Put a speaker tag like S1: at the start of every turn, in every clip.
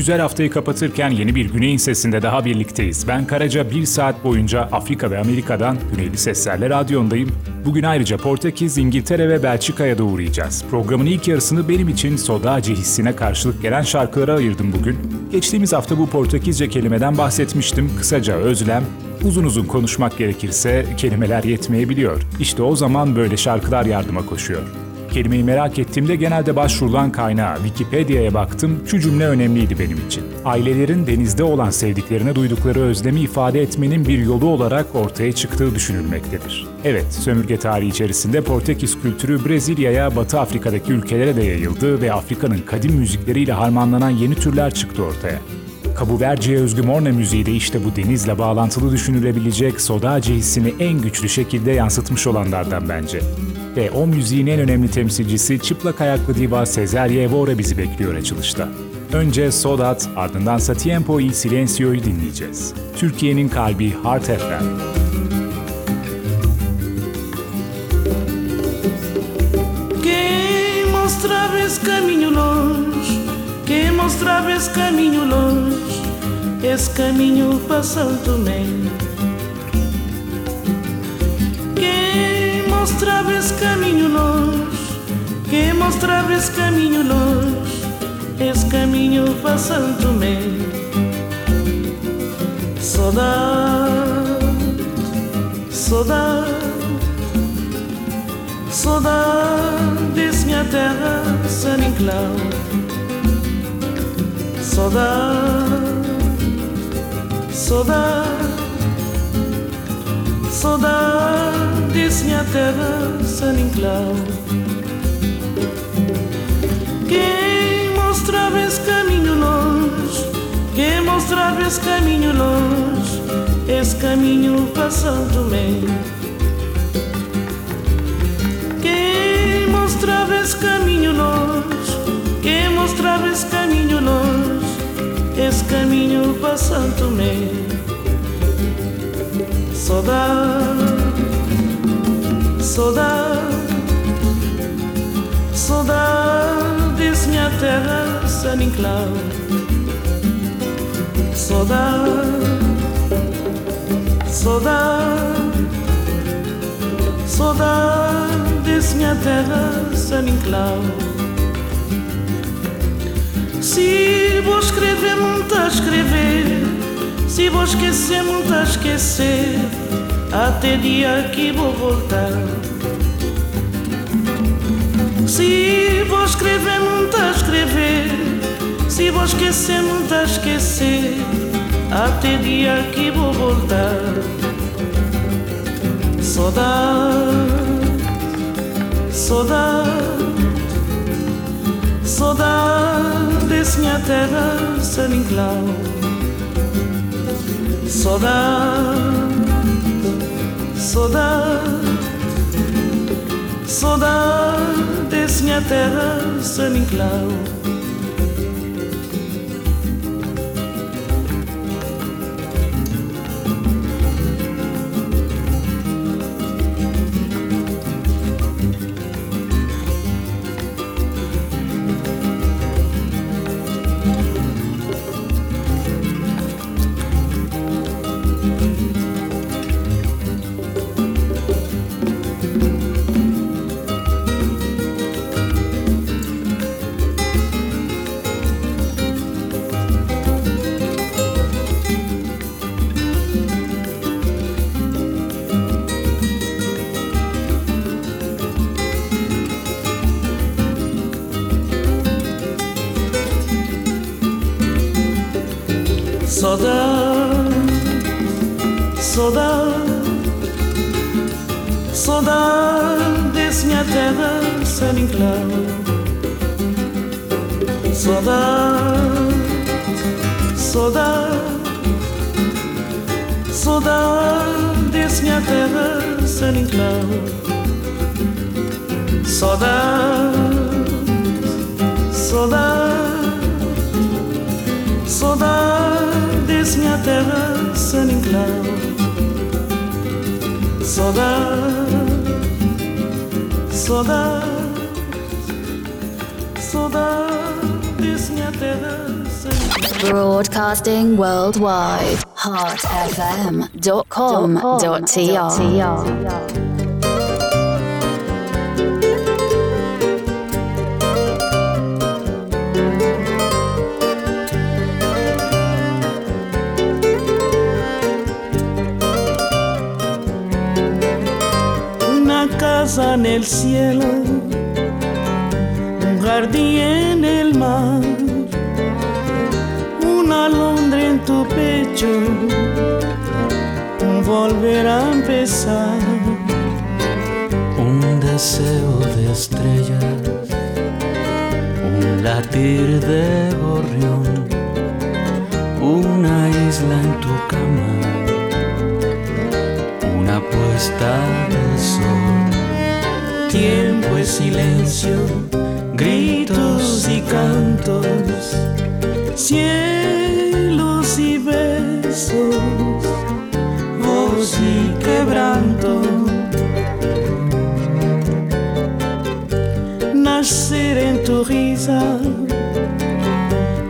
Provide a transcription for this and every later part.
S1: güzel haftayı kapatırken yeni bir Güney'in sesinde daha birlikteyiz. Ben Karaca bir saat boyunca Afrika ve Amerika'dan Güneyli Seslerle radyondayım. Bugün ayrıca Portekiz, İngiltere ve Belçika'ya da uğrayacağız. Programın ilk yarısını benim için Sodaci hissine karşılık gelen şarkılara ayırdım bugün. Geçtiğimiz hafta bu Portekizce kelimeden bahsetmiştim. Kısaca özlem, Uzun uzun konuşmak gerekirse kelimeler yetmeyebiliyor. İşte o zaman böyle şarkılar yardıma koşuyor. Kelimeyi merak ettiğimde genelde başvurulan kaynağa Wikipedia'ya baktım. Şu cümle önemliydi benim için. Ailelerin denizde olan sevdiklerine duydukları özlemi ifade etmenin bir yolu olarak ortaya çıktığı düşünülmektedir. Evet, sömürge tarihi içerisinde Portekiz kültürü Brezilya'ya, Batı Afrika'daki ülkelere de yayıldı ve Afrika'nın kadim müzikleriyle harmanlanan yeni türler çıktı ortaya. Cabo Verde'ye özgü Morne müziği de işte bu denizle bağlantılı düşünülebilecek sodaci hissini en güçlü şekilde yansıtmış olanlardan bence. Ve o müziğin en önemli temsilcisi çıplak ayaklı diva Cesaria Evora bizi bekliyor açılışta. Önce Sodat, ardından Tiempo y Silencio'yu dinleyeceğiz. Türkiye'nin kalbi Heart FM.
S2: Quem mostrava esse caminho longe, quem mostrava esse caminho longe, esse caminho para Santo mostrava esse caminho longe, quem mostrava esse caminho longe, esse caminho para Santo Tomé. Saudade, saudade. Saudades, minha terra, San Inclau Saudade, saudade Saudades, minha terra, San Inclau Quem mostrava esse caminho longe Quem mostrava esse caminho longe Esse caminho Tomé quem mostrava esse caminho longe, quem mostrava esse caminho longe, esse caminho Tomé. Saudade, saudade, saudade, minha terra, San Inclau. Saudade, saudade. Saudades, minha terra, San Inclau Se vou escrever, muito a escrever Se vou esquecer, muito a esquecer Até dia que vou voltar. Se vou escrever, a escrever. Se vou esquecer, a esquecer. Até dia que vou voltar. Saudade, saudade, saudade, minha terra, San Inclau. Saudade, saudade, saudade, minha terra, San Inclau. Saudade, saudade, desse minha terra San Inclão. Saudade, saudade, saudade, desse minha terra San Inclão. Saudade, saudade, saudade, desse minha terra
S3: Broadcasting worldwide. heartfm.com.tr.
S2: Una casa en el cielo, un jardín volver a empezar.
S4: Un deseo de estrellas, un latir de gorrión, una isla en tu cama, una puesta de sol.
S2: Tiempo es silencio, gritos y cantos, y voz y quebranto. Naceré en tu risa,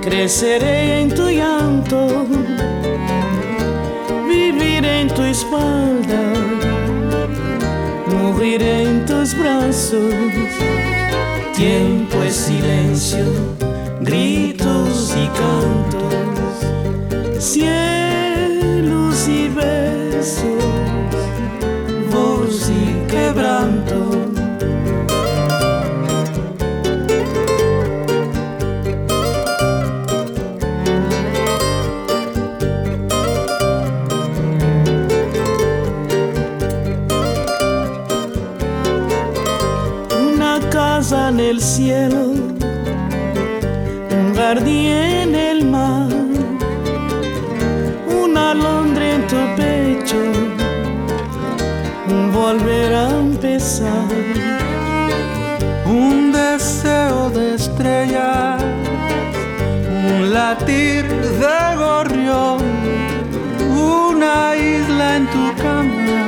S2: creceré en tu llanto, viviré en tu espalda. Moriré en tus brazos. Tiempo es silencio, gritos y cantos, cielos Un
S4: deseo de estrellas, un latir de gorrión, una isla en tu cama,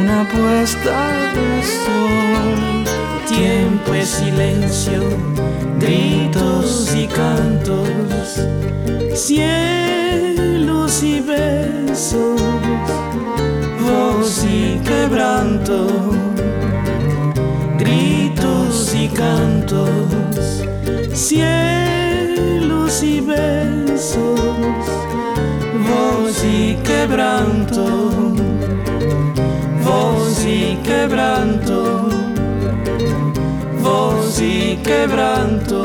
S4: una puesta de sol.
S2: Tiempo es silencio, gritos y cantos, cielos y besos, voz y quebranto, gritos y cantos, cielos y besos, voz y quebranto, voz y quebranto voz y quebranto,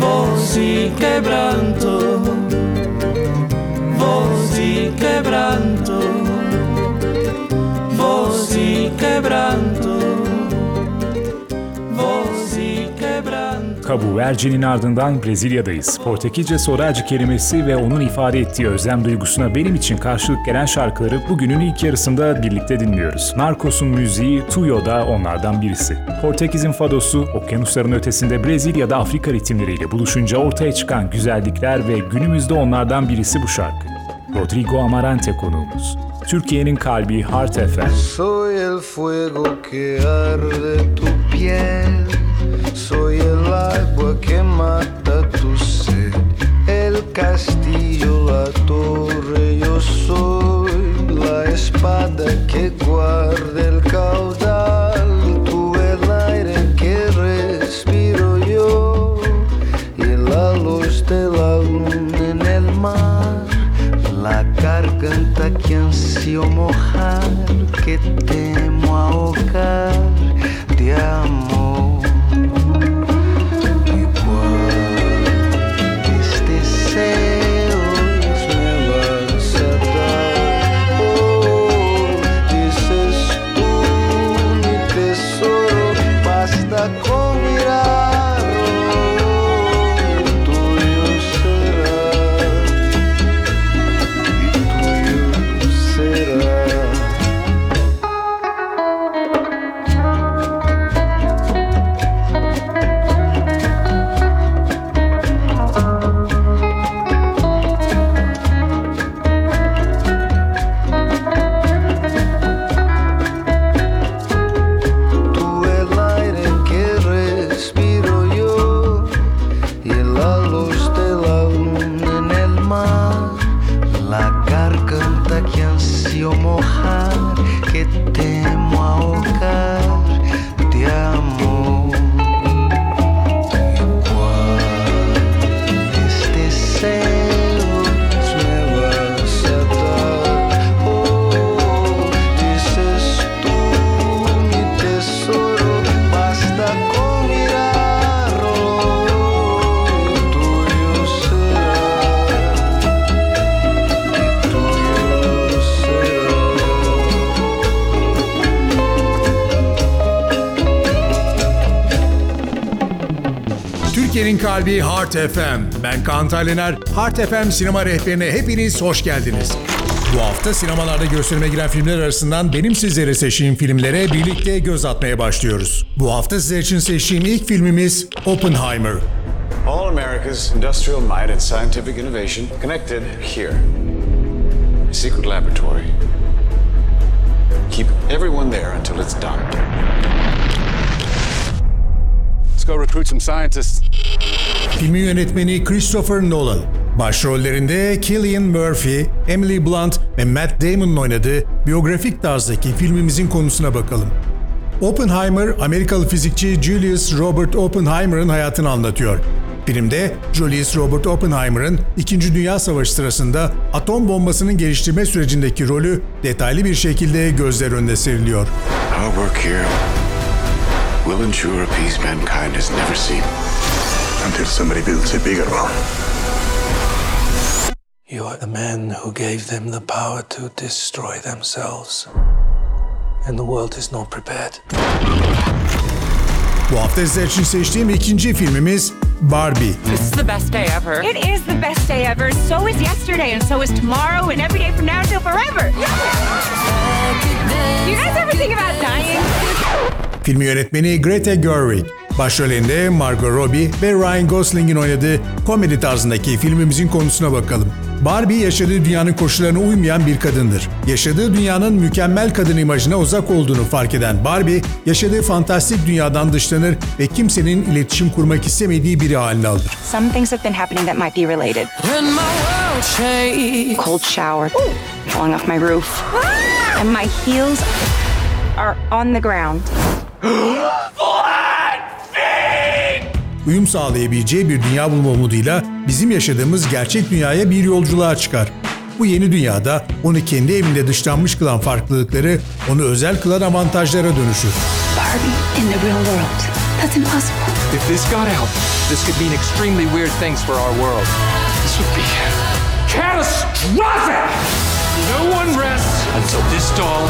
S2: voz y quebranto, y quebranto, voz y quebranto.
S1: Cabo Verde'nin ardından Brezilya'dayız. Portekizce soracı kelimesi ve onun ifade ettiği özlem duygusuna benim için karşılık gelen şarkıları bugünün ilk yarısında birlikte dinliyoruz. Narcos'un müziği Tuyo da onlardan birisi. Portekiz'in fadosu, okyanusların ötesinde Brezilya'da Afrika ritimleriyle buluşunca ortaya çıkan güzellikler ve günümüzde onlardan birisi bu şarkı. Rodrigo Amarante konuğumuz. Türkiye'nin kalbi Heart FM.
S5: Soy el fuego que arde tu piel, soy el agua que mata tu sed, el castillo, la torre, yo soy la espada que guarda el caudal, tú el aire que respiro yo y la luz de la luna garganta que ansio mojar, que temo ahogar de amor.
S6: Kalbi Heart FM. Ben Kaan Taylener. Heart FM sinema rehberine hepiniz hoş geldiniz. Bu hafta sinemalarda gösterime giren filmler arasından benim sizlere seçtiğim filmlere birlikte göz atmaya başlıyoruz. Bu hafta sizler için seçtiğim ilk filmimiz Oppenheimer.
S7: All America's industrial might and scientific innovation connected here. A secret laboratory. Keep everyone there until it's done. Let's go recruit some scientists.
S6: Filmin yönetmeni Christopher Nolan. Başrollerinde Cillian Murphy, Emily Blunt ve Matt Damon'un oynadığı biyografik tarzdaki filmimizin konusuna bakalım. Oppenheimer, Amerikalı fizikçi Julius Robert Oppenheimer'ın hayatını anlatıyor. Filmde Julius Robert Oppenheimer'ın 2. Dünya Savaşı sırasında atom bombasının geliştirme sürecindeki rolü detaylı bir şekilde gözler önüne seriliyor.
S8: Our work here will ensure a peace mankind has never seen. Until somebody builds a bigger one.
S4: You are the man who gave them the power to destroy themselves. And the world is not prepared.
S6: Bu hafta sizler için seçtiğim ikinci filmimiz Barbie.
S9: This is the best day ever.
S10: It is the best day ever. So is yesterday, and so is tomorrow, and every day from now till forever. Do you guys ever think about dying?
S6: Filmi yönetmeni Greta Gerwig. Başrolünde Margot Robbie ve Ryan Gosling'in oynadığı komedi tarzındaki filmimizin konusuna bakalım. Barbie yaşadığı dünyanın koşullarına uymayan bir kadındır. Yaşadığı dünyanın mükemmel kadın imajına uzak olduğunu fark eden Barbie, yaşadığı fantastik dünyadan dışlanır ve kimsenin iletişim kurmak istemediği biri haline alır.
S10: Some things have been happening that might be related.
S4: When my world shakes.
S10: Cold shower, falling off my roof, and my heels are on the ground.
S6: Uyum sağlayabileceği bir dünya bulma umuduyla bizim yaşadığımız gerçek dünyaya bir yolculuğa çıkar. Bu yeni dünyada onu kendi evinde dışlanmış kılan farklılıkları onu özel kılan avantajlara dönüşür.
S3: Barbie in the real world. That's impossible.
S11: If this got out, this could mean extremely weird things for our world. This would be catastrophic! No one rests until this doll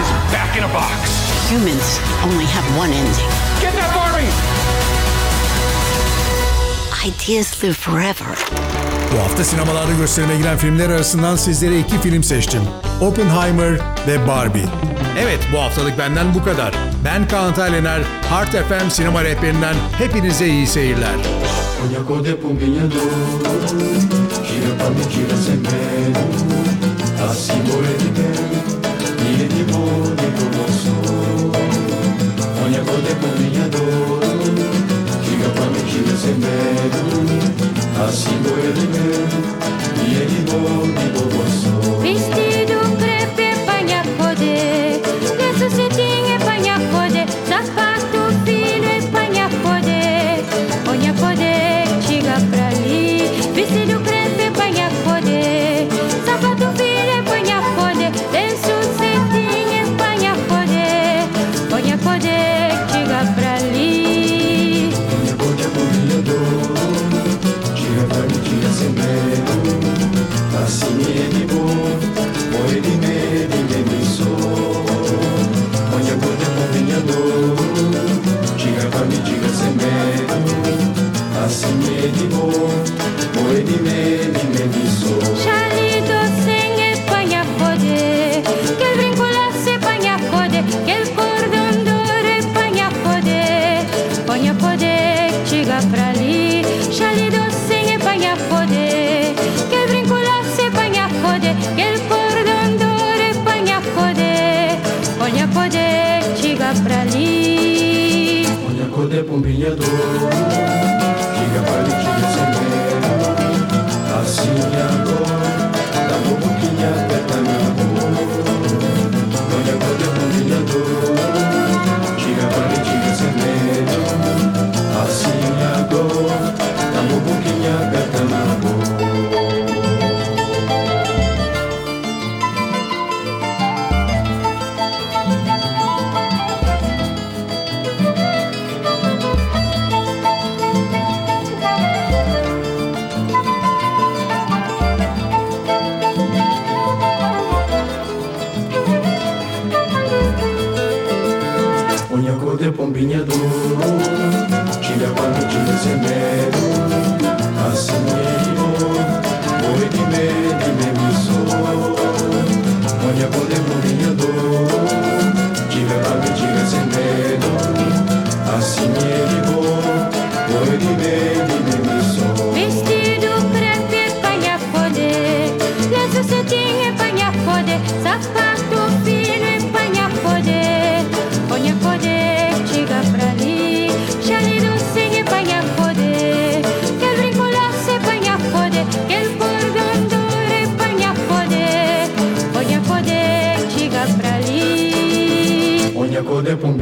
S11: is back in a box.
S9: Humans only have one ending.
S11: Get that Barbie!
S9: Ideas live forever.
S6: Bu hafta sinemalarda gösterime giren filmler arasından sizlere iki film seçtim. Oppenheimer ve Barbie. Evet bu haftalık benden bu kadar. Ben Kaan Taylener, Heart FM sinema rehberinden hepinize iyi seyirler.
S12: Vuelveme, así vuelveme, y el
S13: um brilhador.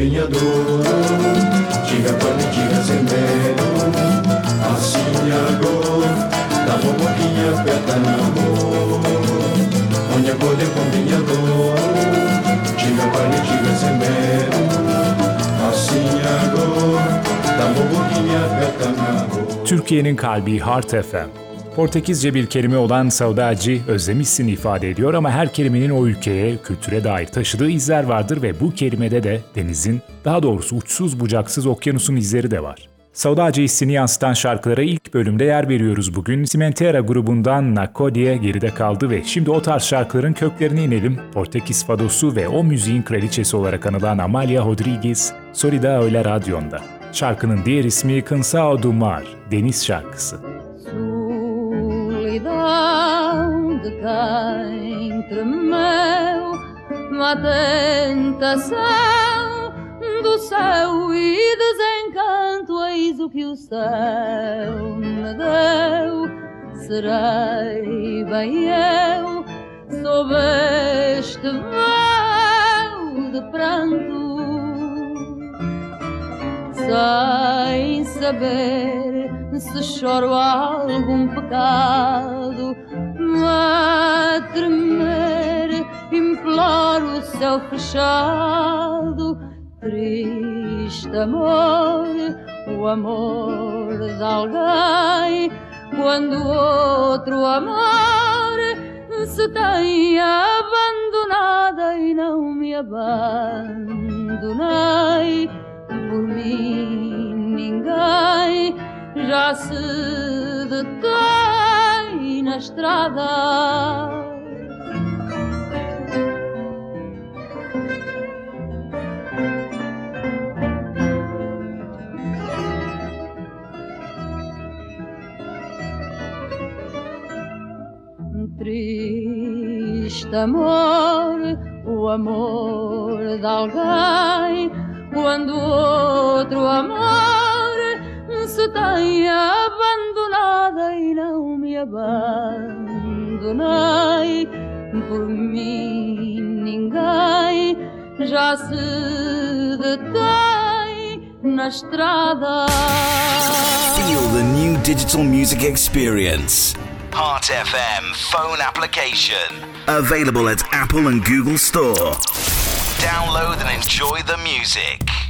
S13: Duro Tira pra mim, tira sem medo Assim agora Dá uma boquinha aperta na mão Olha cor de pombinha duro Tira pra mim, tira sem medo Assim agora Dá uma boquinha aperta na
S1: Türkiye'nin kalbi Heart FM. Portekizce bir kelime olan saudade özlemişsin ifade ediyor ama her kelimenin o ülkeye, kültüre dair taşıdığı izler vardır ve bu kelimede de denizin, daha doğrusu uçsuz bucaksız okyanusun izleri de var. Saudade hissini yansıtan şarkılara ilk bölümde yer veriyoruz bugün. Cimentera grubundan Naco diye geride kaldı ve şimdi o tarz şarkıların köklerine inelim. Portekiz fadosu ve o müziğin kraliçesi olarak anılan Amalia Rodriguez, Solida Öyle Radyon'da. Şarkının diğer ismi Cansao do Mar, Deniz Şarkısı.
S14: De quem tremeu na tentação do céu e desencanto. Eis o que o céu me deu. Serei bem eu sob este véu de pranto sem saber se choro algum pecado, a tremer imploro o céu fechado, triste amor, o amor de alguém, quando outro amor se tem abandonada e não me abandonei por mim ninguém já se detém na estrada. Triste amor, o amor de alguém quando outro amor se tem abandonada e não me abandonei por mim ninguém já se detém na estrada
S15: Feel the new digital music experience. Heart FM phone application. Available at Apple and Google Store. Download and enjoy the music.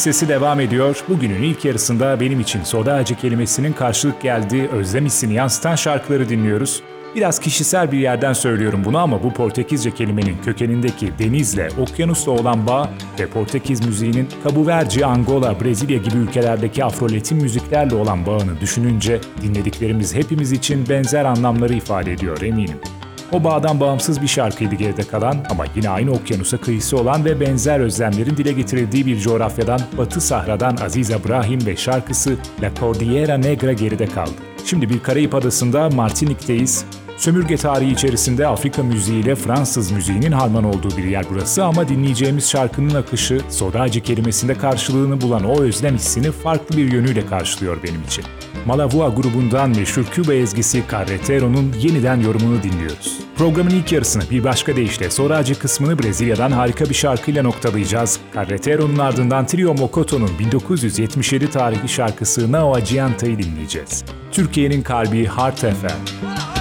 S16: Sesi devam ediyor. Bugünün ilk yarısında benim için soda ağacı kelimesinin karşılık geldiği özlem hissini yansıtan şarkıları dinliyoruz. Biraz kişisel bir yerden söylüyorum bunu ama bu Portekizce kelimenin kökenindeki denizle, okyanusla olan bağ ve Portekiz müziğinin Cabo Verde, Angola, Brezilya gibi ülkelerdeki afroletin müziklerle olan bağını düşününce dinlediklerimiz hepimiz için benzer anlamları ifade ediyor eminim. O bağdan bağımsız bir şarkıydı geride kalan ama yine aynı okyanusa kıyısı olan ve benzer özlemlerin dile getirildiği bir coğrafyadan Batı Sahra'dan Aziz Ibrahim ve şarkısı La Cordillera Negra geride kaldı. Şimdi bir Karayip Adası'nda Martinik'teyiz. Sömürge tarihi içerisinde Afrika müziğiyle Fransız müziğinin harman olduğu bir yer burası ama dinleyeceğimiz şarkının akışı Sodacı kelimesinde karşılığını bulan o özlem hissini farklı bir yönüyle karşılıyor benim için. Malavua grubundan meşhur Küba ezgisi Carretero'nun yeniden yorumunu dinliyoruz. Programın ilk yarısını bir başka deyişle Soracı kısmını Brezilya'dan harika bir şarkıyla noktalayacağız. Carretero'nun ardından Trio Mokoto'nun 1977 tarihli şarkısı Nao Adianta'yı dinleyeceğiz. Türkiye'nin kalbi Heart FM.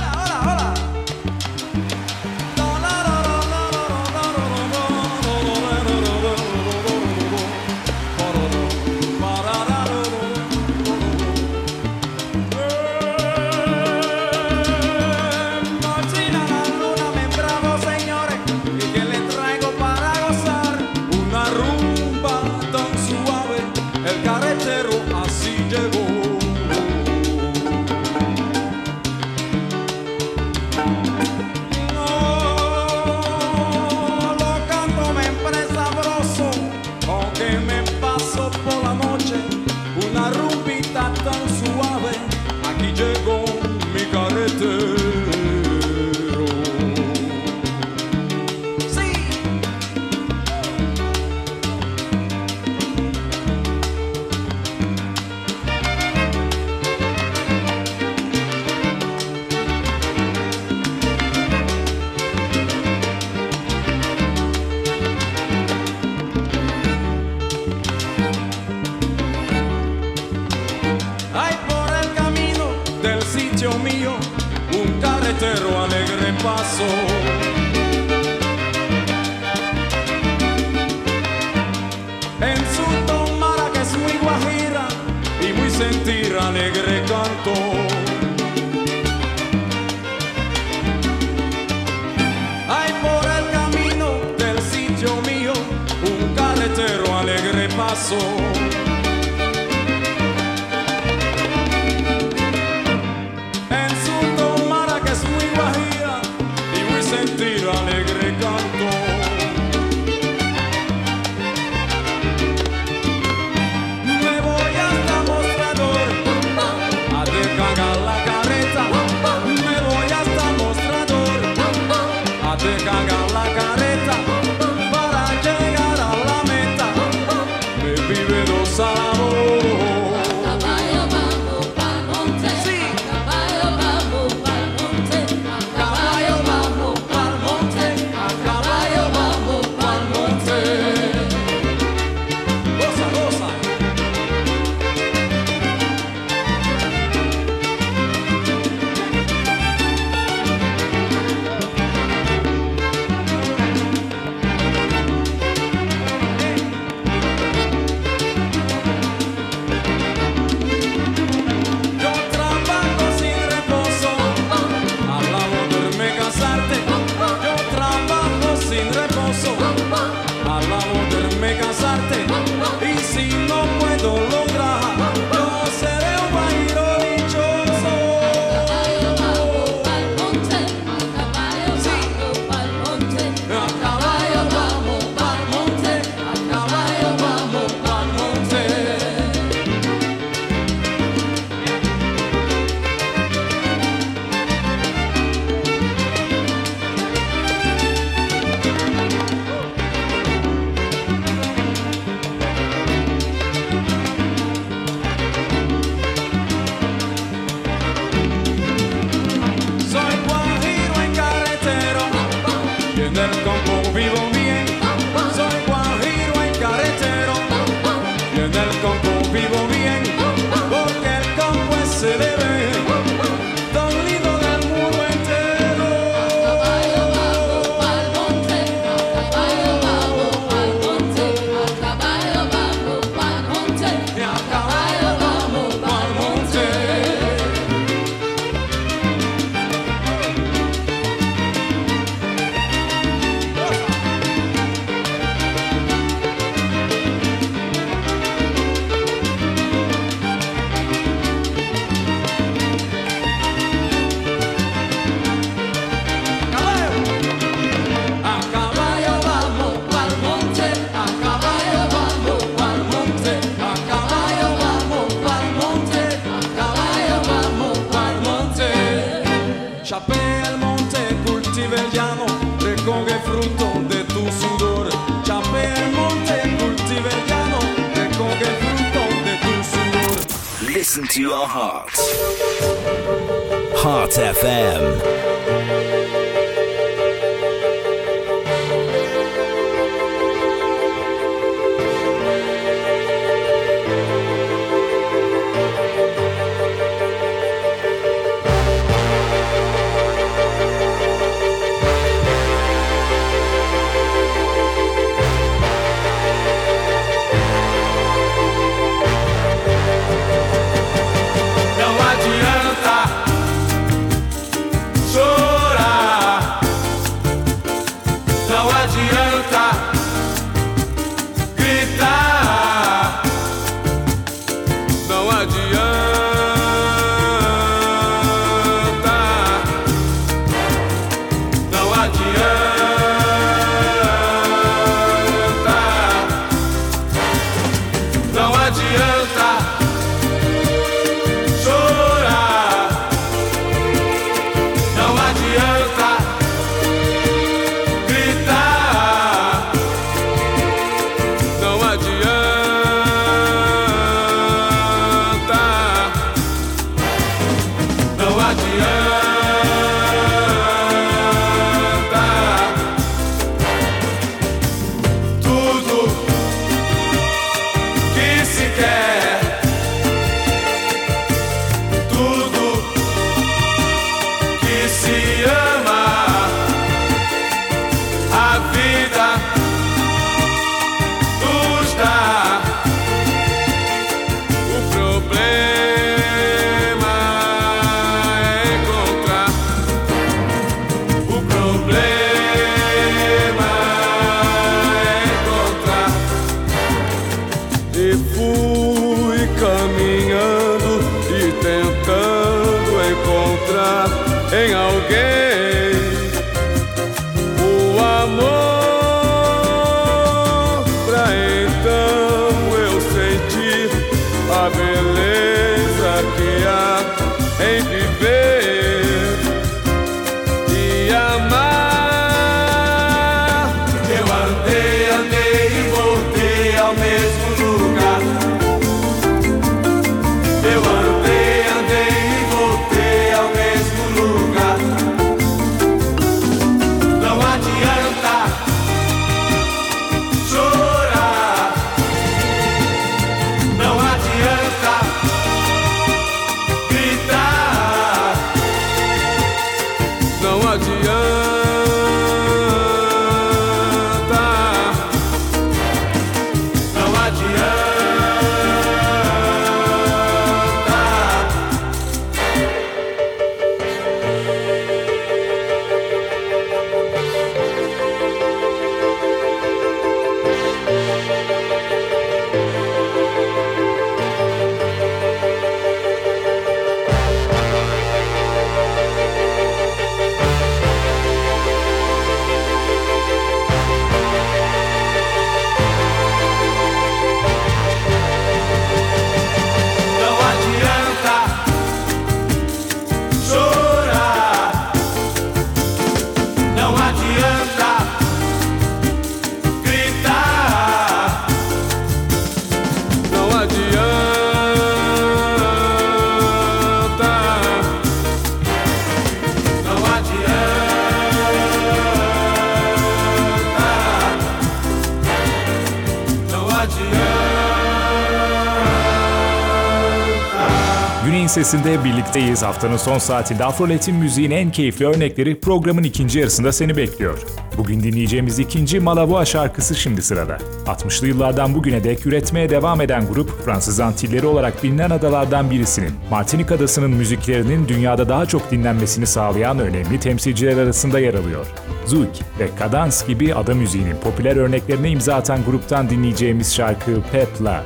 S1: Sesinde birlikteyiz. Haftanın son saatinde Afrolet'in müziğin en keyifli örnekleri programın ikinci yarısında seni bekliyor. Bugün dinleyeceğimiz ikinci Malavoa şarkısı şimdi sırada. 60'lı yıllardan bugüne dek üretmeye devam eden grup, Fransız Antilleri olarak bilinen adalardan birisinin, Martinik Adası'nın müziklerinin dünyada daha çok dinlenmesini sağlayan önemli temsilciler arasında yer alıyor. Zouk ve Kadans gibi ada müziğinin popüler örneklerine imza atan gruptan dinleyeceğimiz şarkı Pepla.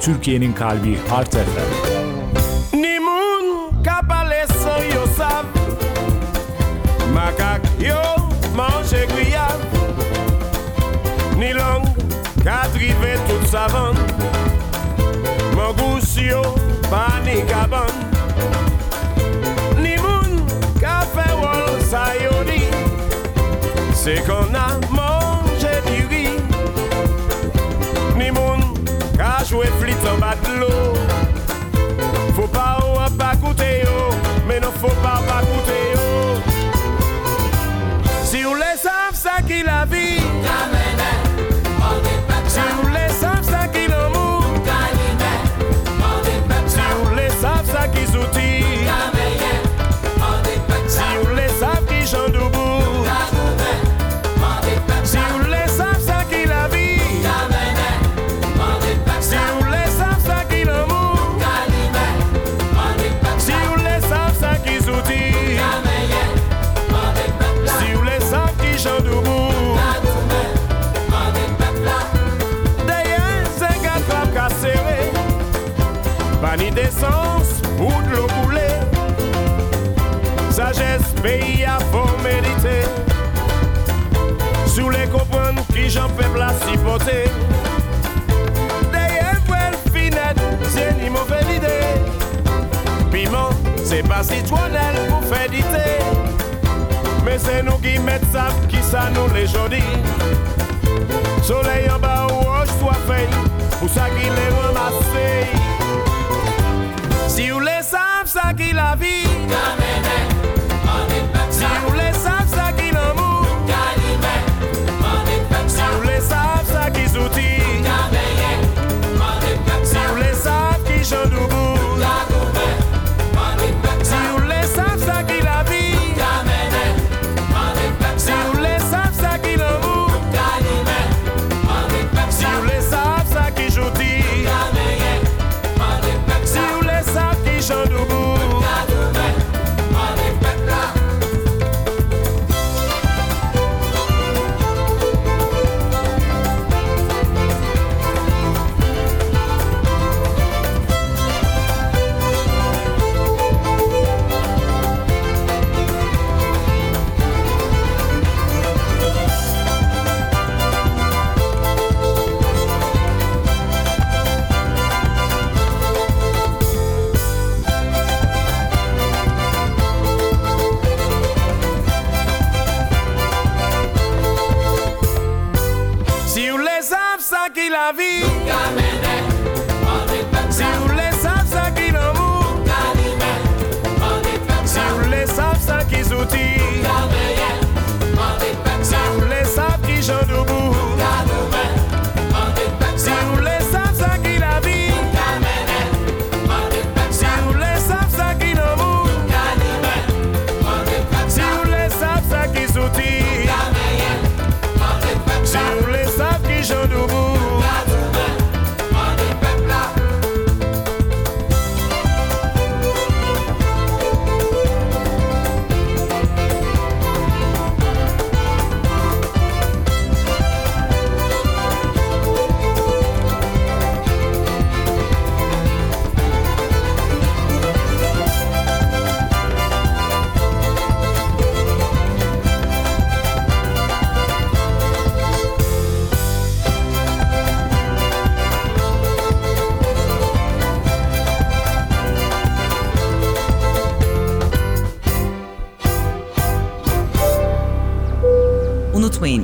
S1: Türkiye'nin kalbi Heart FM.
S17: ni langue, qu'adrivé toute savane. Mogousio, panique à Ni moun, café wall, sayoni. C'est qu'on a mangé du riz. Ni moun, qu'a joué flit en bas l'eau. Faut pas ou à pas goûter, oh. mais non faut pas pas goûter. Oh. Si vous les savez, ça qui la vie. Amen. pays à fond mérité. Sous les comprendre qui j'en fais place si beauté D'ailleurs, vous finette, c'est ni mauvaise idée. Piment, c'est pas si citronnel pour faire d'été Mais c'est nous qui mettons ça, qui ça nous les Soleil en bas, ou roche, toi fait Pour ça qu'il est ramassé. Si vous les savez, ça qui la vie.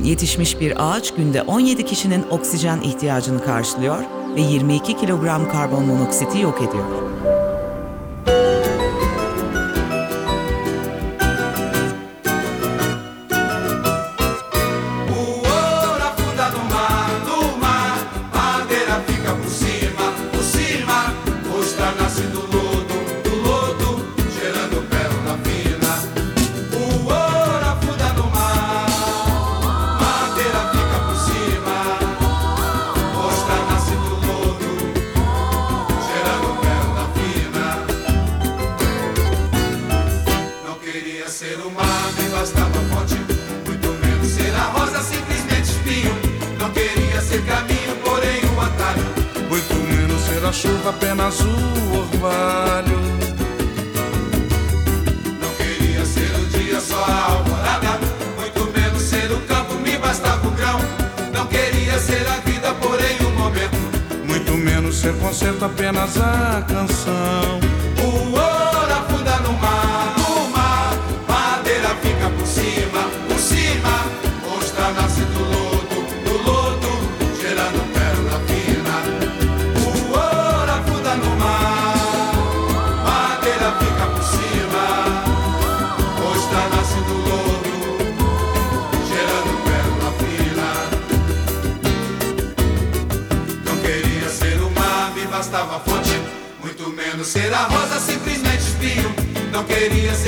S18: yetişmiş bir ağaç günde 17 kişinin oksijen ihtiyacını karşılıyor ve 22 kilogram karbon monoksiti yok ediyor.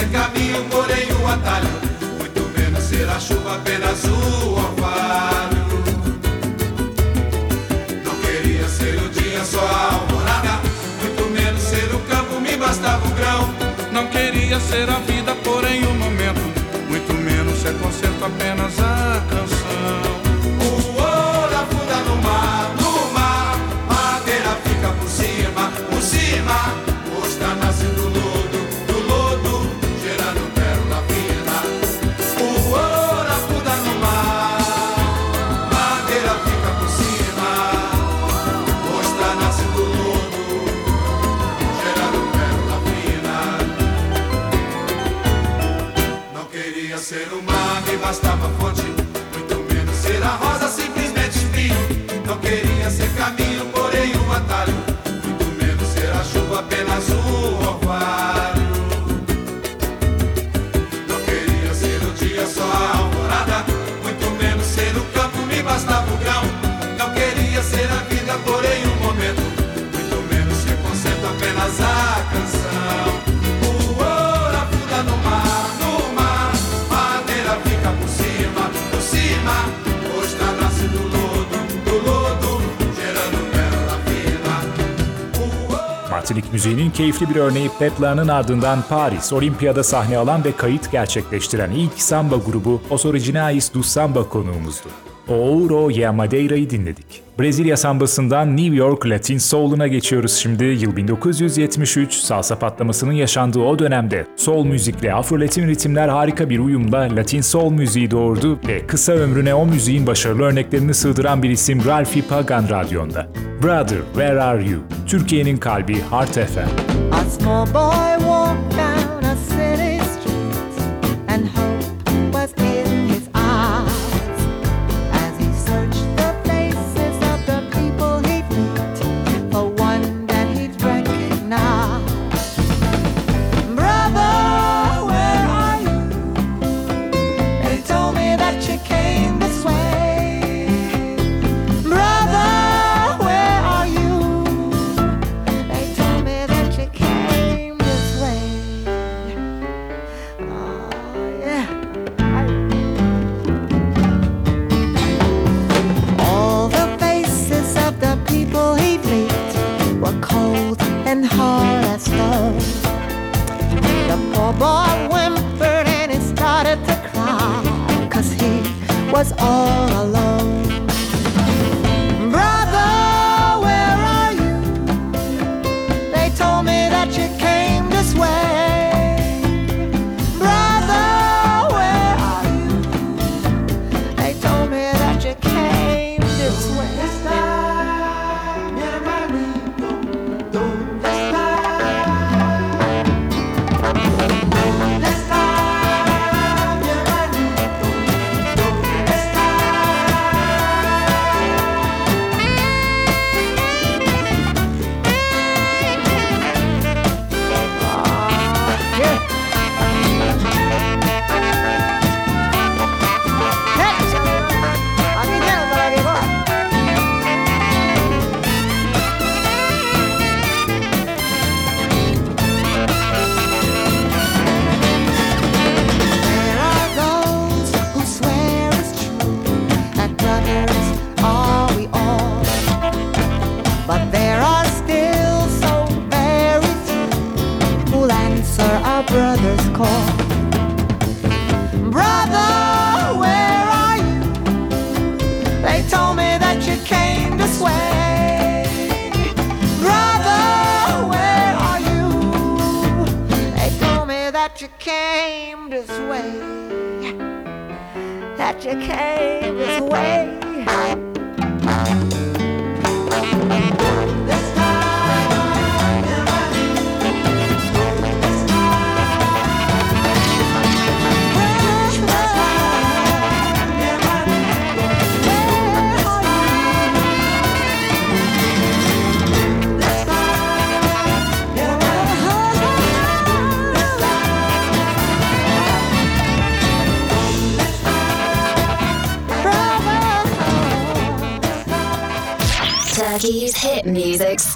S19: caminho, porém
S20: o
S18: atalho. Muito menos será chuva, apenas o orvalho. Não queria ser o dia, só a alvorada. Muito menos ser o campo, me bastava o grão.
S21: Não queria ser a vida, porém o momento. Muito menos
S18: é ser concerto, apenas a canção.
S22: Etnik müziğinin keyifli bir örneği Peplan'ın ardından Paris Olimpiyada sahne alan ve kayıt gerçekleştiren ilk samba grubu Os Originais do Samba konuğumuzdu. Ouro Ye Madeira'yı dinledik. Brezilya sambasından New York Latin Soul'una geçiyoruz şimdi. Yıl 1973, salsa patlamasının yaşandığı o dönemde soul müzikle Afro-Latin ritimler harika bir uyumla Latin Soul müziği doğurdu ve kısa ömrüne o müziğin başarılı örneklerini sığdıran bir isim Ralphie Pagan radyonda. Brother, Where Are You? Türkiye'nin kalbi Heart FM.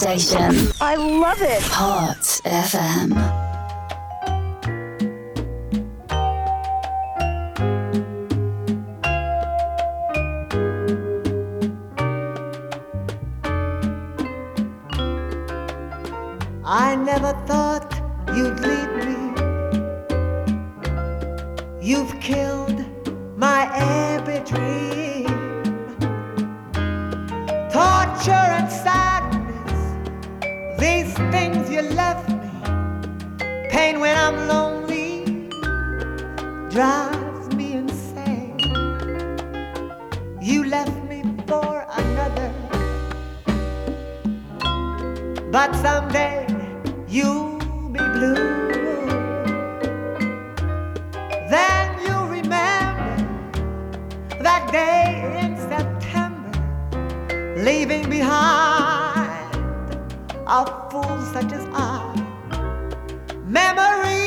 S23: Station.
S22: But someday you'll be blue. Then you'll remember that day in September, leaving behind a fool such as I. Memories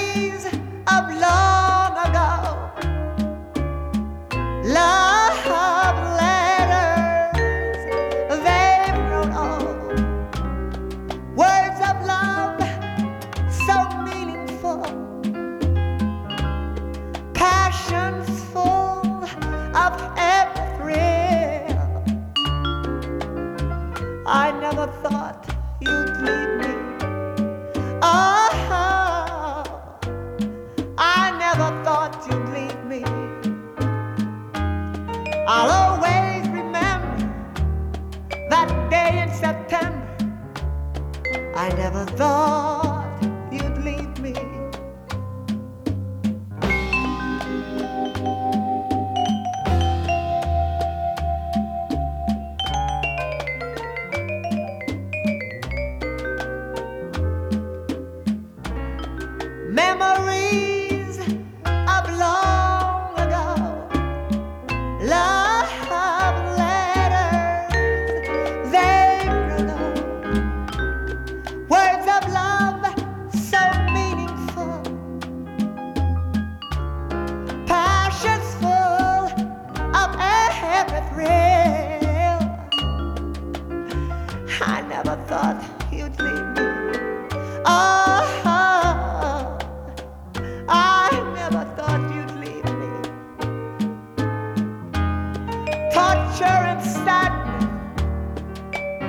S22: And sadness,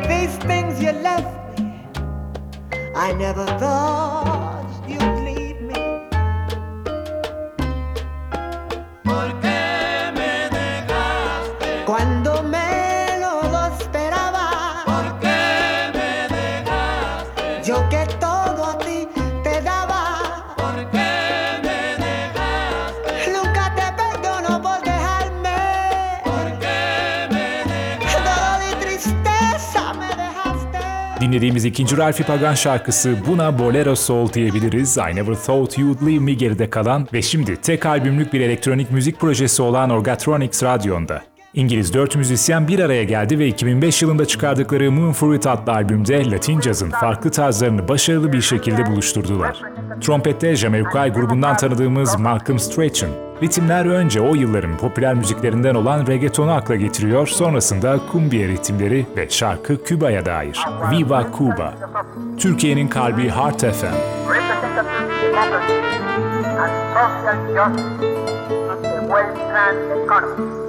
S22: these things you left me. I never thought
S1: Dinlediğimiz ikinci Ralphie Pagan şarkısı buna Bolero Soul diyebiliriz. I Never Thought You'd Leave Me geride kalan ve şimdi tek albümlük bir elektronik müzik projesi olan Orgatronics Radyon'da. İngiliz dört müzisyen bir araya geldi ve 2005 yılında çıkardıkları Moon Fruit adlı albümde Latin Jazz'ın farklı tarzlarını başarılı bir şekilde buluşturdular. Trompette Jamiroquai grubundan tanıdığımız Malcolm Strachan, ritimler önce o yılların popüler müziklerinden olan reggaetonu akla getiriyor, sonrasında kumbiye ritimleri ve şarkı Küba'ya dair. Viva Cuba! Türkiye'nin kalbi Heart FM.
S24: representative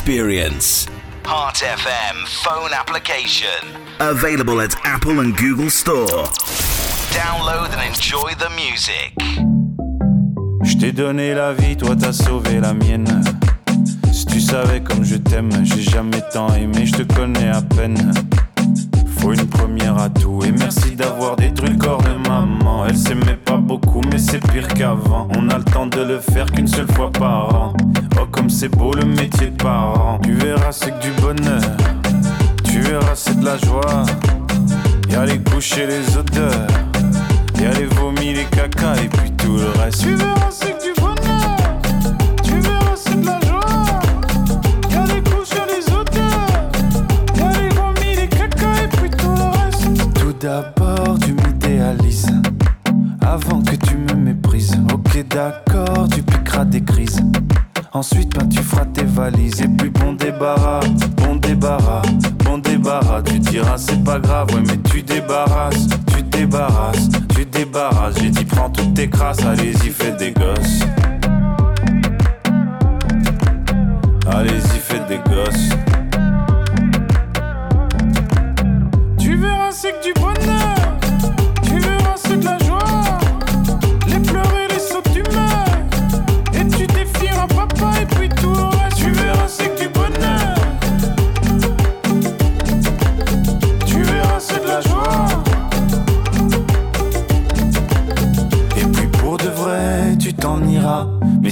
S15: experience. Heart FM phone application. Available at Apple and Google Store. Download and enjoy the music.
S25: Je t'ai donné la vie, toi t'as sauvé la mienne. Si tu savais comme je t'aime, j'ai jamais tant aimé, je te connais à peine. Faut une première à tout et merci d'avoir détruit le corps de maman. Elle s'aimait pas beaucoup, mais c'est pire qu'avant. On a le temps de le faire qu'une seule fois par an. C'est beau le métier de parent. Tu verras, c'est que du bonheur. Tu verras, c'est de la joie. Y'a les couches et les odeurs. Y'a les vomis, les caca et puis tout le reste. Tes valises. Et puis, bon débarras, bon débarras, bon débarras. Tu diras, c'est pas grave, ouais, mais tu débarrasses, tu débarrasses, tu débarrasses. J'ai dit, prends toutes tes crasses, allez-y, fais des gosses. Allez-y, fais des gosses. Tu verras, c'est que du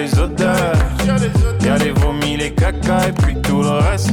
S25: Les odeurs. Y'a les vomis, les caca et puis tout le reste.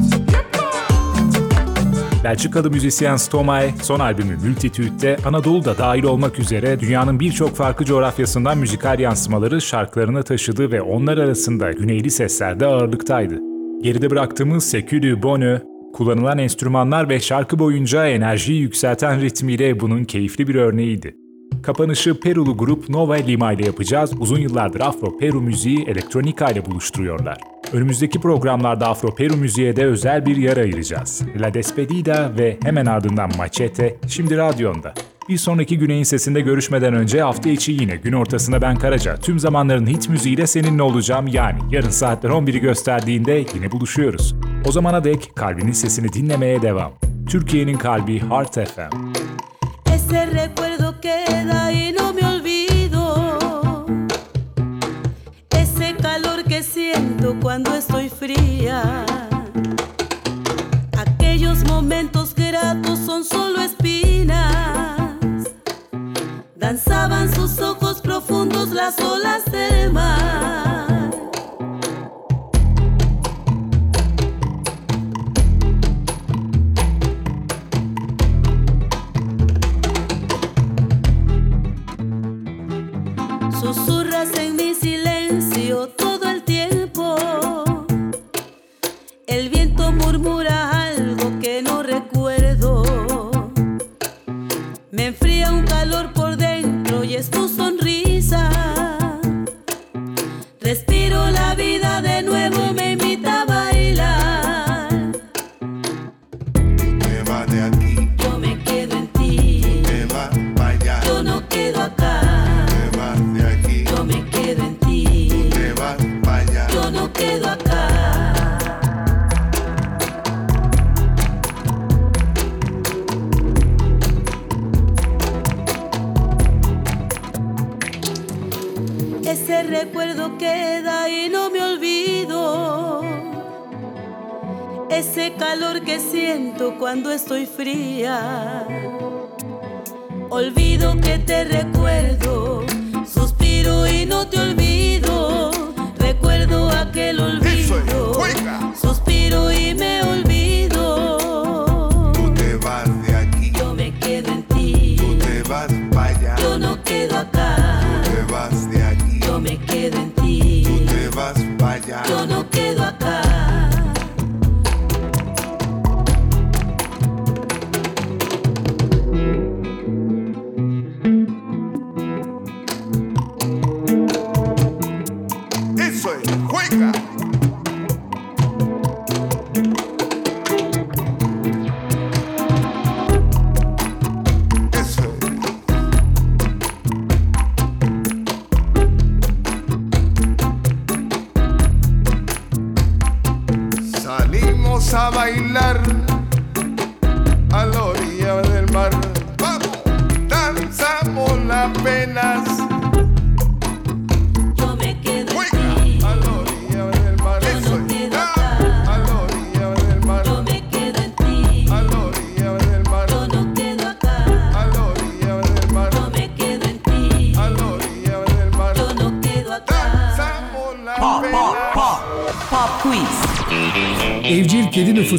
S1: Belçikalı müzisyen Stromae, son albümü Multitude'de Anadolu da dahil olmak üzere dünyanın birçok farklı coğrafyasından müzikal yansımaları şarkılarına taşıdı ve onlar arasında güneyli sesler de ağırlıktaydı. Geride bıraktığımız Sekülü Bonö, kullanılan enstrümanlar ve şarkı boyunca enerjiyi yükselten ritmiyle bunun keyifli bir örneğiydi. Kapanışı Perulu grup Nova Lima ile yapacağız. Uzun yıllardır Afro-Peru müziği elektronika ile buluşturuyorlar. Önümüzdeki programlarda Afro-Peru müziğe de özel bir yer ayıracağız. La Despedida ve hemen ardından Machete şimdi radyonda. Bir sonraki Güney'in sesinde görüşmeden önce hafta içi yine gün ortasında ben Karaca. Tüm zamanların hit müziğiyle seninle olacağım yani yarın saatler 11'i gösterdiğinde yine buluşuyoruz. O zamana dek kalbinin sesini dinlemeye devam. Türkiye'nin kalbi Heart FM.
S26: Ese recuerdo y no me olvido. Ese calor que siento cuando estoy fría. Aquellos momentos gratos son solo espinas. Danzaban sus ojos profundos las olas del mar. Ese recuerdo queda y no me olvido. Ese calor que siento cuando estoy fría. Olvido que te recuerdo. Suspiro y no te olvido. Recuerdo aquel olvido. Suspiro y me olvido.
S18: Tú te vas de aquí,
S26: Yo me quedo en ti.
S18: tú te vas para allá,
S26: Yo no quedo acá.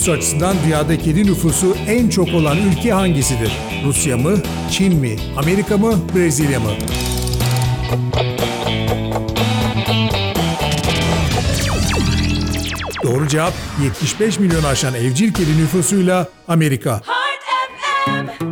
S6: Kedi nüfusu açısından dünyada kedi nüfusu en çok olan ülke hangisidir? Rusya mı, Çin mi, Amerika mı, Brezilya mı? Doğru cevap 75 milyon aşan evcil kedi nüfusuyla Amerika.
S18: Va